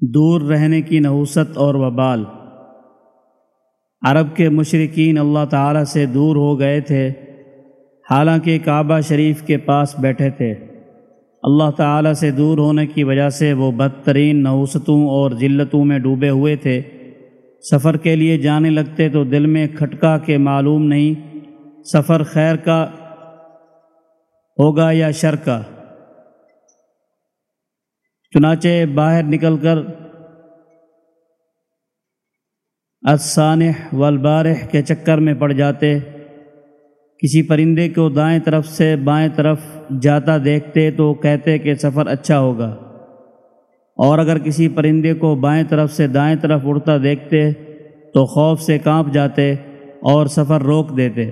دور رہنے کی نحوست اور وبال۔ عرب کے مشرقین اللہ تعالیٰ سے دور ہو گئے تھے، حالانکہ کعبہ شریف کے پاس بیٹھے تھے۔ اللہ تعالیٰ سے دور ہونے کی وجہ سے وہ بدترین نحوستوں اور ذلتوں میں ڈوبے ہوئے تھے۔ سفر کے لیے جانے لگتے تو دل میں کھٹکا کے معلوم نہیں سفر خیر کا ہوگا یا شر کا۔ چنانچہ باہر نکل کر اسانح والبارح کے چکر میں پڑ جاتے، کسی پرندے کو دائیں طرف سے بائیں طرف جاتا دیکھتے تو کہتے کہ سفر اچھا ہوگا۔ اور اگر کسی پرندے کو بائیں طرف سے دائیں طرف اڑتا دیکھتے تو خوف سے کانپ جاتے اور سفر روک دیتے۔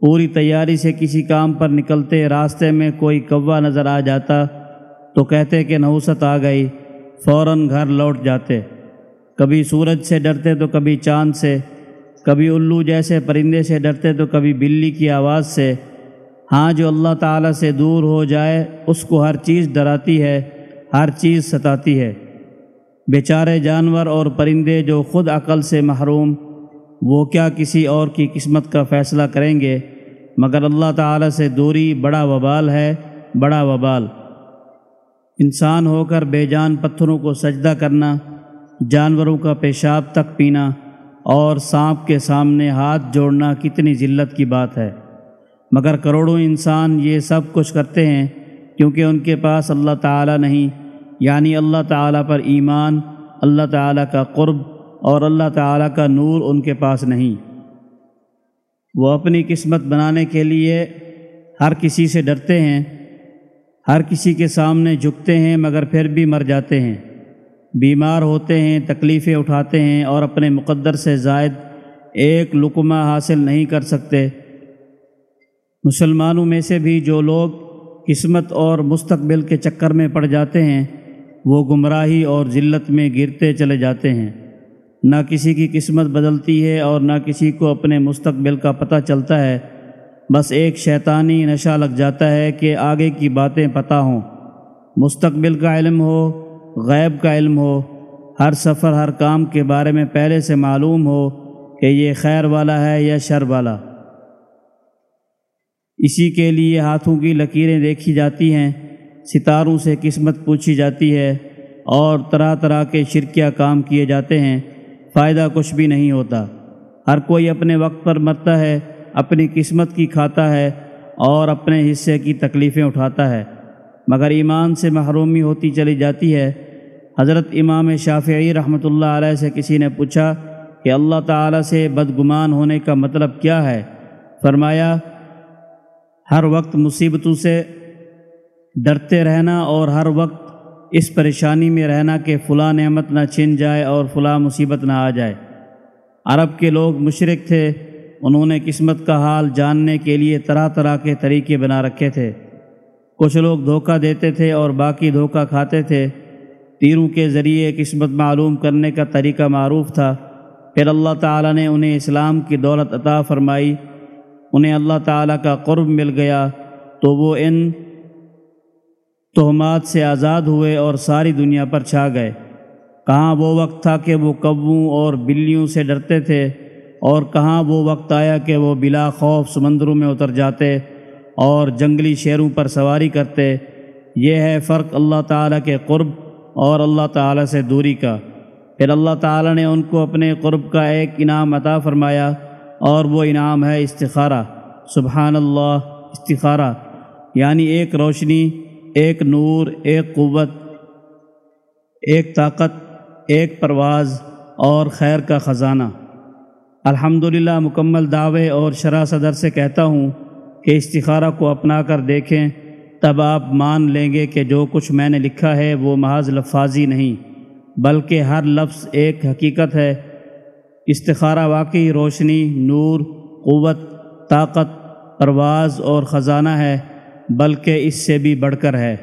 پوری تیاری سے کسی کام پر نکلتے، راستے میں کوئی کوا نظر آ جاتا تو کہتے کہ نوست آ گئی، فوراً گھر لوٹ جاتے۔ کبھی سورج سے ڈرتے تو کبھی چاند سے، کبھی الو جیسے پرندے سے ڈرتے تو کبھی بلی کی آواز سے۔ ہاں جو اللہ تعالیٰ سے دور ہو جائے، اس کو ہر چیز ڈراتی ہے، ہر چیز ستاتی ہے۔ بیچارے جانور اور پرندے جو خود عقل سے محروم، وہ کیا کسی اور کی قسمت کا فیصلہ کریں گے؟ مگر اللہ تعالیٰ سے دوری بڑا وبال ہے، بڑا وبال۔ انسان ہو کر بے جان پتھروں کو سجدہ کرنا، جانوروں کا پیشاب تک پینا اور سانپ کے سامنے ہاتھ جوڑنا کتنی ذلت کی بات ہے۔ مگر کروڑوں انسان یہ سب کچھ کرتے ہیں کیونکہ ان کے پاس اللہ تعالیٰ نہیں یعنی اللہ تعالیٰ پر ایمان، اللہ تعالیٰ کا قرب اور اللہ تعالیٰ کا نور ان کے پاس نہیں۔ وہ اپنی قسمت بنانے کے لیے ہر کسی سے ڈرتے ہیں۔ ہر کسی کے سامنے جھکتے ہیں مگر پھر بھی مر جاتے ہیں۔ بیمار ہوتے ہیں، تکلیفیں اٹھاتے ہیں اور اپنے مقدر سے زائد ایک لقمہ حاصل نہیں کر سکتے۔ مسلمانوں میں سے بھی جو لوگ قسمت اور مستقبل کے چکر میں پڑ جاتے ہیں، وہ گمراہی اور ذلت میں گرتے چلے جاتے ہیں۔ نہ کسی کی قسمت بدلتی ہے اور نہ کسی کو اپنے مستقبل کا پتہ چلتا ہے۔ بس ایک شیطانی نشہ لگ جاتا ہے کہ آگے کی باتیں پتہ ہوں۔ مستقبل کا علم ہو، غیب کا علم ہو، ہر سفر، ہر کام کے بارے میں پہلے سے معلوم ہو کہ یہ خیر والا ہے یا شر والا۔ اسی کے لیے ہاتھوں کی لکیریں دیکھی جاتی ہیں، ستاروں سے قسمت پوچھی جاتی ہے اور طرح طرح کے شرکیہ کام کیے جاتے ہیں، فائدہ کچھ بھی نہیں ہوتا۔ ہر کوئی اپنے وقت پر مرتا ہے اپنی قسمت کی کھاتا ہے اور اپنے حصے کی تکلیفیں اٹھاتا ہے۔ مگر ایمان سے محرومی ہوتی چلی جاتی ہے۔ حضرت امام شافعی رحمۃ اللہ علیہ سے کسی نے پوچھا کہ اللہ تعالیٰ سے بدگمان ہونے کا مطلب کیا ہے؟ فرمایا، ہر وقت مصیبتوں سے ڈرتے رہنا اور ہر وقت اس پریشانی میں رہنا کہ فلاں نعمت نہ چھن جائے اور فلاں مصیبت نہ آ جائے۔ عرب کے لوگ مشرق تھے۔ انہوں نے قسمت کا حال جاننے کے لیے طرح طرح کے طریقے بنا رکھے تھے۔ کچھ لوگ دھوکہ دیتے تھے اور باقی دھوکہ کھاتے تھے۔ تیروں کے ذریعے قسمت معلوم کرنے کا طریقہ معروف تھا۔ پھر اللہ تعالیٰ نے انہیں اسلام کی دولت عطا فرمائی۔ انہیں اللہ تعالیٰ کا قرب مل گیا۔ تو وہ ان تہمات سے آزاد ہوئے اور ساری دنیا پر چھا گئے۔ کہاں وہ وقت تھا کہ وہ کبوں اور بلیوں سے ڈرتے تھے؟ اور کہاں وہ وقت آیا کہ وہ بلا خوف سمندروں میں اتر جاتے اور جنگلی شیروں پر سواری کرتے؟ یہ ہے فرق اللہ تعالیٰ کے قرب اور اللہ تعالیٰ سے دوری کا۔ پھر اللہ تعالیٰ نے ان کو اپنے قرب کا ایک انعام عطا فرمایا اور وہ انعام ہے استخارہ۔ سبحان اللہ استخارہ۔ یعنی ایک روشنی، ایک نور، ایک قوت، ایک طاقت، ایک پرواز اور خیر کا خزانہ۔ الحمدللہ، مکمل دعوے اور شرح صدر سے کہتا ہوں کہ استخارہ کو اپنا کر دیکھیں، تب آپ مان لیں گے کہ جو کچھ میں نے لکھا ہے وہ محض لفاظی نہیں، بلکہ ہر لفظ ایک حقیقت ہے۔ استخارہ واقعی روشنی، نور، قوت، طاقت، پرواز اور خزانہ ہے، بلکہ اس سے بھی بڑھ کر ہے۔